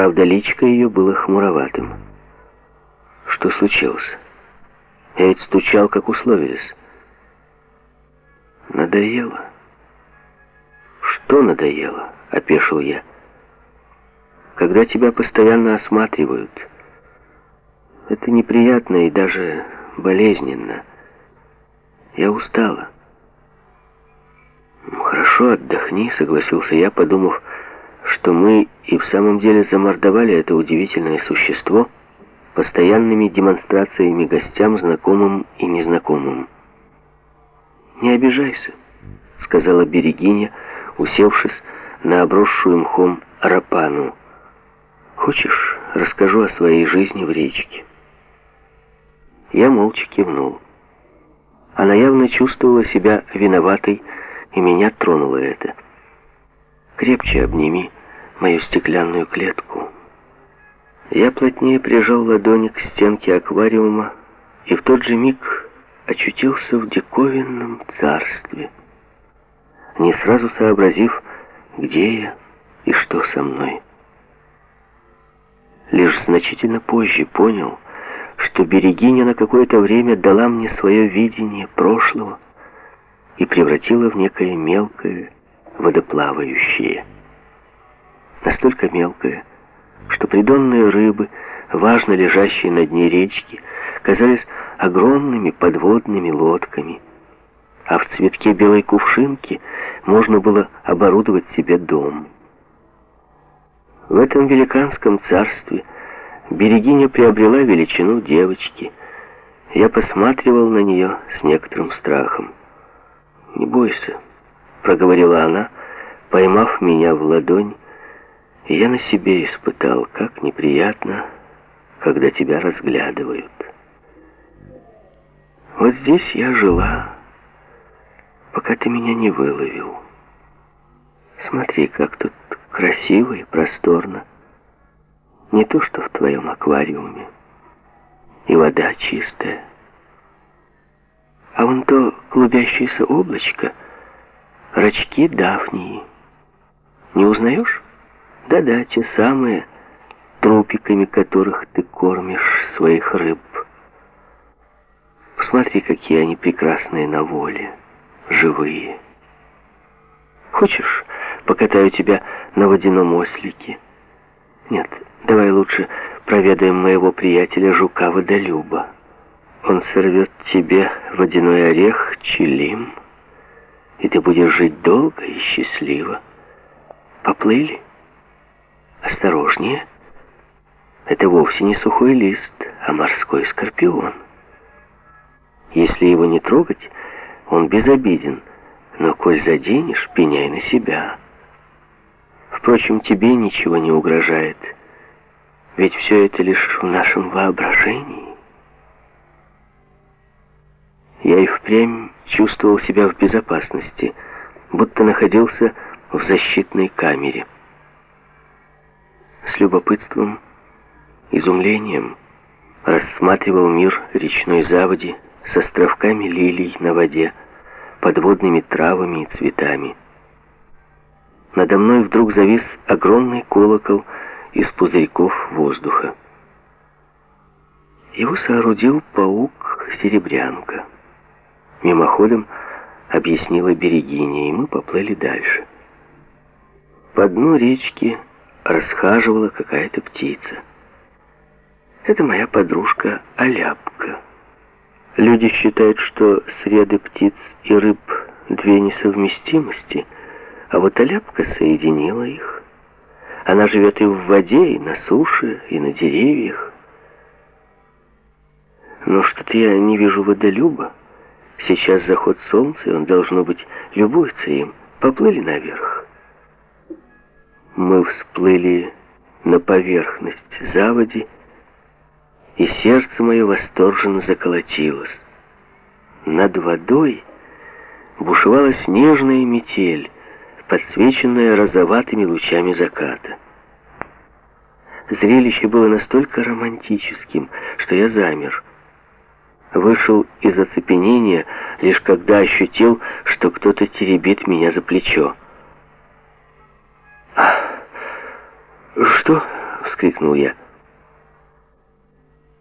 Правда, личко ее было хмуроватым. Что случилось? Я ведь стучал, как условились. Надоело. Что надоело? Опешил я. Когда тебя постоянно осматривают, это неприятно и даже болезненно. Я устала. «Хорошо, отдохни», — согласился я, подумав, что мы и в самом деле замордовали это удивительное существо постоянными демонстрациями гостям, знакомым и незнакомым. «Не обижайся», — сказала Берегиня, усевшись на обросшую мхом рапану. «Хочешь, расскажу о своей жизни в речке?» Я молча кивнул. Она явно чувствовала себя виноватой, и меня тронуло это. «Крепче обними мою стеклянную клетку». Я плотнее прижал ладони к стенке аквариума и в тот же миг очутился в диковинном царстве, не сразу сообразив, где я и что со мной. Лишь значительно позже понял, что Берегиня на какое-то время дала мне свое видение прошлого и превратила в некое мелкое, водоплавающее. Настолько мелкое, что придонные рыбы, важно лежащие на дне речки, казались огромными подводными лодками, а в цветке белой кувшинки можно было оборудовать себе дом. В этом великанском царстве Берегиня приобрела величину девочки. Я посматривал на нее с некоторым страхом. «Не бойся», — проговорила она, поймав меня в ладонь, я на себе испытал, как неприятно, когда тебя разглядывают. Вот здесь я жила, пока ты меня не выловил. Смотри, как тут красиво и просторно. Не то, что в твоем аквариуме. И вода чистая. А вон то клубящееся облачко — рачки Дафнии. Не узнаешь? Да-да, те самые, трупиками которых ты кормишь своих рыб. Посмотри, какие они прекрасные на воле, живые. Хочешь, покатаю тебя на водяном ослике? Нет, давай лучше проведаем моего приятеля жука-водолюба. Он сорвет тебе водяной орех чилим, и ты будешь жить долго и счастливо. Поплыли? Осторожнее. Это вовсе не сухой лист, а морской скорпион. Если его не трогать, он безобиден, но коль заденешь, пеняй на себя. Впрочем, тебе ничего не угрожает, ведь все это лишь в нашем воображении. Я и впрямь чувствовал себя в безопасности, будто находился в защитной камере. С любопытством, изумлением рассматривал мир речной заводи с островками лилий на воде, подводными травами и цветами. Надо мной вдруг завис огромный колокол из пузырьков воздуха. Его соорудил паук-серебрянка. Мимоходом объяснила Берегиня, и мы поплыли дальше. По дну речки расхаживала какая-то птица. Это моя подружка Аляпка. Люди считают, что среды птиц и рыб две несовместимости, а вот Аляпка соединила их. Она живет и в воде, и на суше, и на деревьях. Но что-то я не вижу водолюба. Сейчас заход солнца, и он, должно быть, любуется им. Поплыли наверх. Мы всплыли на поверхность заводи, и сердце мое восторженно заколотилось. Над водой бушевала снежная метель, подсвеченная розоватыми лучами заката. Зрелище было настолько романтическим, что я замер. Вышел из оцепенения, лишь когда ощутил, что кто-то теребит меня за плечо. «Что?» — вскрикнул я.